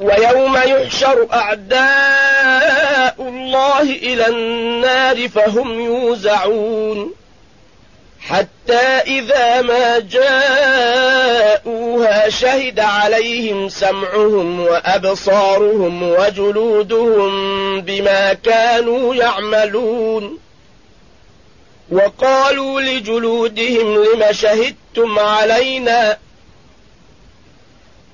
ويوم يحشر أعداء الله إلى النار فهم يوزعون. حتى إذا ما جاءوها شهد عليهم سمعهم وأبصارهم وجلودهم بما كانوا يعملون. وقالوا لجلودهم لم شهدتم علينا؟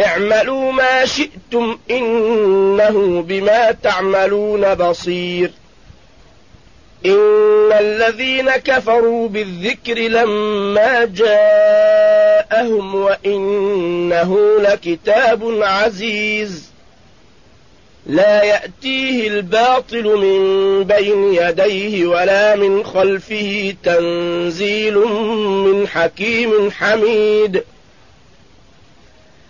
اعملوا ما شئتم إنه بما تعملون بصير. إن الذين كفروا بالذكر لما جاءهم وإنه لكتاب عزيز. لا يأتيه الباطل من بين يديه ولا من خلفه تنزيل من حكيم حميد.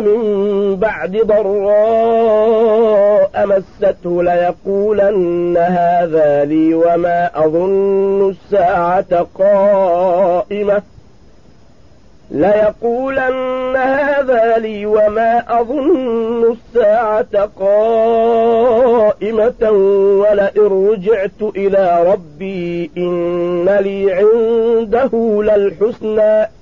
من بعد ضراء مسته ليقولن هذا لي وما أظن الساعة قائمة. ليقولن هذا لي وما أظن الساعة قائمة. ولئن رجعت إلى ربي إن لي عنده للحسنى.